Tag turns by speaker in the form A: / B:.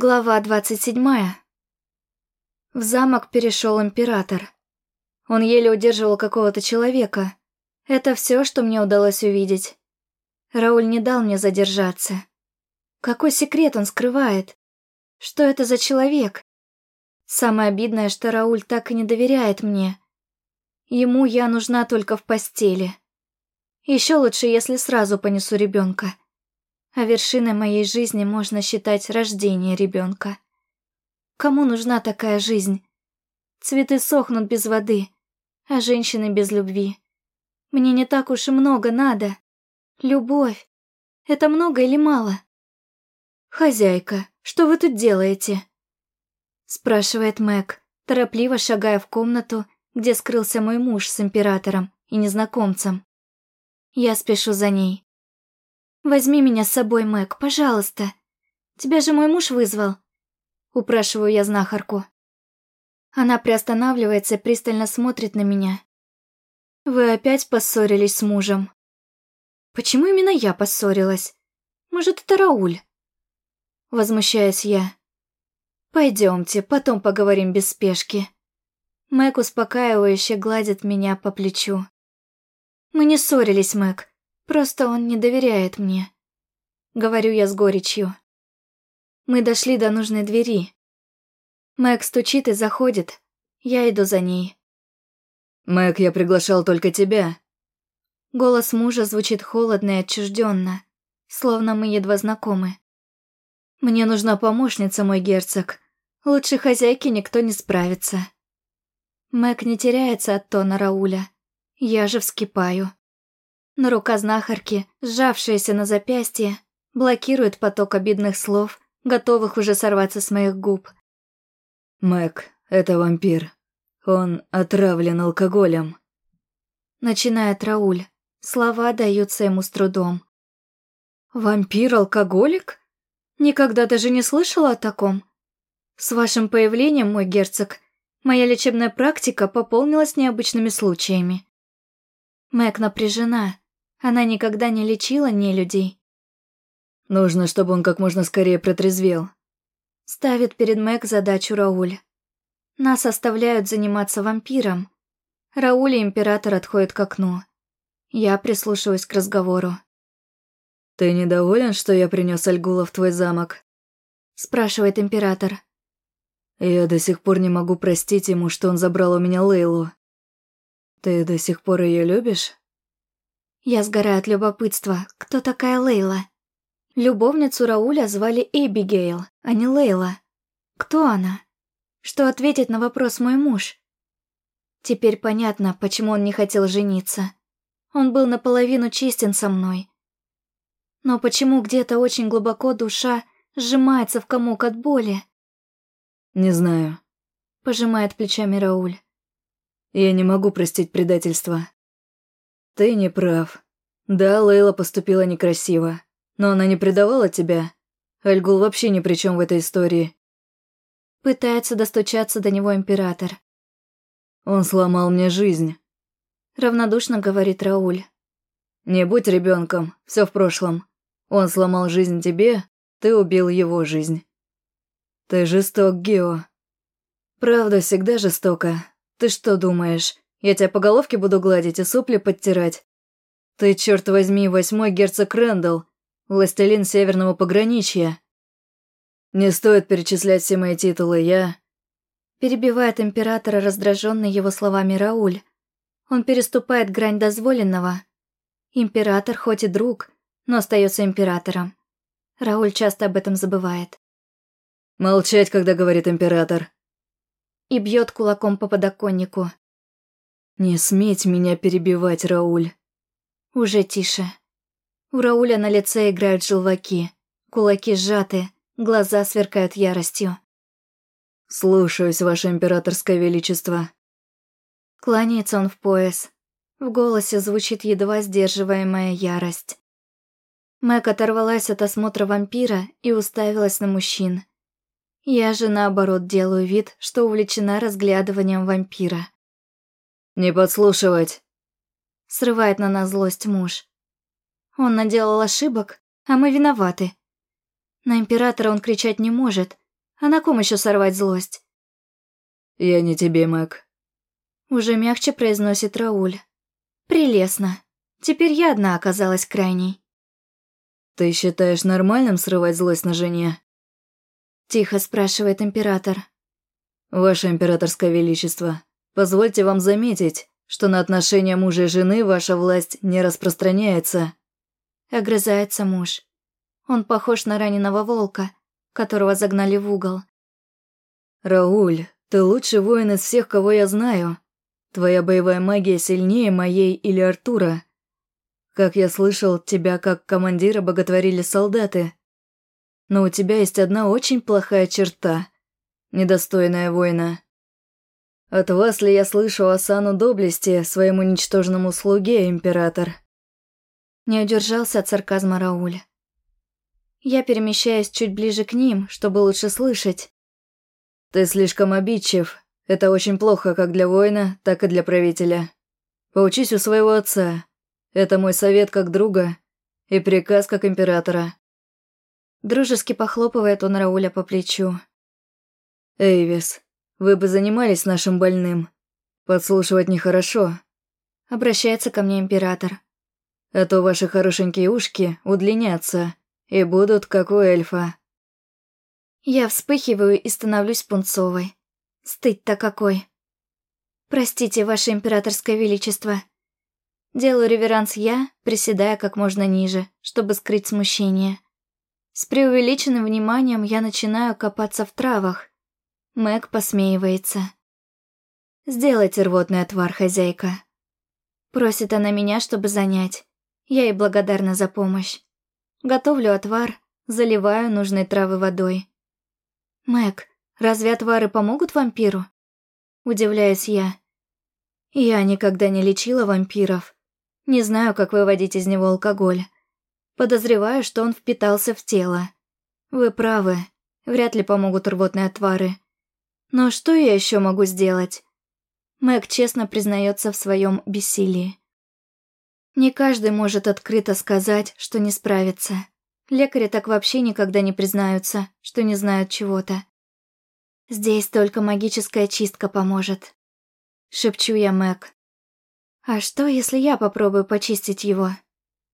A: Глава двадцать седьмая. В замок перешел император. Он еле удерживал какого-то человека. Это все, что мне удалось увидеть. Рауль не дал мне задержаться. Какой секрет он скрывает? Что это за человек? Самое обидное, что Рауль так и не доверяет мне. Ему я нужна только в постели. Еще лучше, если сразу понесу ребенка а вершиной моей жизни можно считать рождение ребенка. Кому нужна такая жизнь? Цветы сохнут без воды, а женщины без любви. Мне не так уж и много надо. Любовь. Это много или мало? «Хозяйка, что вы тут делаете?» Спрашивает Мэг, торопливо шагая в комнату, где скрылся мой муж с императором и незнакомцем. Я спешу за ней. Возьми меня с собой, Мэг, пожалуйста. Тебя же мой муж вызвал. Упрашиваю я знахарку. Она приостанавливается и пристально смотрит на меня. Вы опять поссорились с мужем. Почему именно я поссорилась? Может, это Рауль? Возмущаюсь я. Пойдемте, потом поговорим без спешки. Мэг успокаивающе гладит меня по плечу. Мы не ссорились, Мэг. Просто он не доверяет мне. Говорю я с горечью. Мы дошли до нужной двери. Мэг стучит и заходит. Я иду за ней.
B: «Мэг, я приглашал только тебя».
A: Голос мужа звучит холодно и отчужденно, словно мы едва знакомы. «Мне нужна помощница, мой герцог. Лучше хозяйки никто не справится». Мэг не теряется от тона Рауля. Я же вскипаю но рука знахарки, сжавшаяся на запястье, блокирует поток обидных слов, готовых уже сорваться с моих губ.
B: «Мэг, это вампир. Он отравлен алкоголем».
A: Начинает Рауль. Слова даются ему с трудом. «Вампир-алкоголик? Никогда даже не слышала о таком. С вашим появлением, мой герцог, моя лечебная практика пополнилась необычными случаями». Мэг напряжена, она никогда не лечила нелюдей.
B: Нужно, чтобы он как можно скорее протрезвел.
A: Ставит перед Мэг задачу Рауль. Нас оставляют заниматься вампиром. Рауль и Император отходят к окну. Я прислушиваюсь к разговору.
B: «Ты недоволен, что я принес Альгула в твой замок?»
A: Спрашивает Император.
B: «Я до сих пор не могу простить ему, что он забрал у меня Лейлу. Ты до сих пор ее любишь?»
A: Я сгораю от любопытства. Кто такая Лейла? Любовницу Рауля звали Эбигейл, а не Лейла. Кто она? Что ответит на вопрос мой муж? Теперь понятно, почему он не хотел жениться. Он был наполовину честен со мной. Но почему где-то очень глубоко душа сжимается в комок от боли?
B: «Не знаю», —
A: пожимает плечами Рауль.
B: «Я не могу простить предательство. «Ты не прав. Да, Лейла поступила некрасиво, но она не предавала тебя. Альгул вообще ни при чем в этой истории».
A: Пытается достучаться до него император.
B: «Он сломал мне жизнь», —
A: равнодушно говорит Рауль.
B: «Не будь ребенком, все в прошлом. Он сломал жизнь тебе, ты убил его жизнь. Ты жесток, Гео. Правда всегда жестока. Ты что думаешь, я тебя по головке буду гладить и сопли подтирать. Ты, черт возьми, восьмой герцог Рэндалл, властелин северного пограничья. Не стоит перечислять все мои титулы, я...»
A: Перебивает императора раздраженный его словами Рауль. Он переступает грань дозволенного. Император хоть и друг, но остается императором. Рауль часто об этом забывает.
B: «Молчать, когда говорит император».
A: И бьет кулаком по подоконнику.
B: «Не сметь меня перебивать, Рауль!»
A: Уже тише. У Рауля на лице играют желваки, кулаки сжаты, глаза сверкают яростью.
B: «Слушаюсь, Ваше Императорское Величество!»
A: Кланяется он в пояс. В голосе звучит едва сдерживаемая ярость. Мэг оторвалась от осмотра вампира и уставилась на мужчин. Я же, наоборот, делаю вид, что увлечена разглядыванием вампира.
B: «Не подслушивать!»
A: Срывает на нас злость муж. Он наделал ошибок, а мы виноваты. На императора он кричать не может, А на ком еще сорвать злость?
B: «Я не тебе, Мэг».
A: Уже мягче произносит Рауль. «Прелестно. Теперь я одна оказалась крайней».
B: «Ты считаешь нормальным срывать злость на жене?»
A: Тихо спрашивает император.
B: «Ваше императорское величество, позвольте вам заметить, что на отношения мужа и жены ваша власть не распространяется».
A: Огрызается муж. Он похож на раненого волка, которого загнали в угол.
B: «Рауль, ты лучший воин из всех, кого я знаю. Твоя боевая магия сильнее моей или Артура. Как я слышал, тебя как командира боготворили солдаты. Но у тебя есть одна очень плохая черта, недостойная воина. От вас ли я слышу осану доблести своему ничтожному слуге, император?»
A: Не удержался от сарказма Рауль. Я перемещаюсь чуть ближе к ним, чтобы лучше слышать.
B: «Ты слишком обидчив. Это очень плохо как для воина, так и для правителя. Поучись у своего отца. Это мой совет как друга и приказ как императора».
A: Дружески похлопывает он Рауля по плечу.
B: «Эйвис, вы бы занимались нашим больным. Подслушивать нехорошо».
A: Обращается ко мне император.
B: «А то ваши хорошенькие ушки удлинятся и будут как у эльфа».
A: Я вспыхиваю и становлюсь пунцовой. Стыд-то какой. Простите, ваше императорское величество. Делаю реверанс я, приседая как можно ниже, чтобы скрыть смущение. С преувеличенным вниманием я начинаю копаться в травах. Мэг посмеивается. «Сделайте рвотный отвар, хозяйка». Просит она меня, чтобы занять. Я ей благодарна за помощь. Готовлю отвар, заливаю нужные травы водой. «Мэг, разве отвары помогут вампиру?» Удивляюсь я. Я никогда не лечила вампиров. Не знаю, как выводить из него алкоголь. Подозреваю, что он впитался в тело. Вы правы, вряд ли помогут рвотные отвары. Но что я еще могу сделать? Мэг честно признается в своем бессилии. Не каждый может открыто сказать, что не справится. Лекари так вообще никогда не признаются, что не знают чего-то. Здесь только магическая чистка поможет. Шепчу я Мэг. А что, если я попробую почистить его?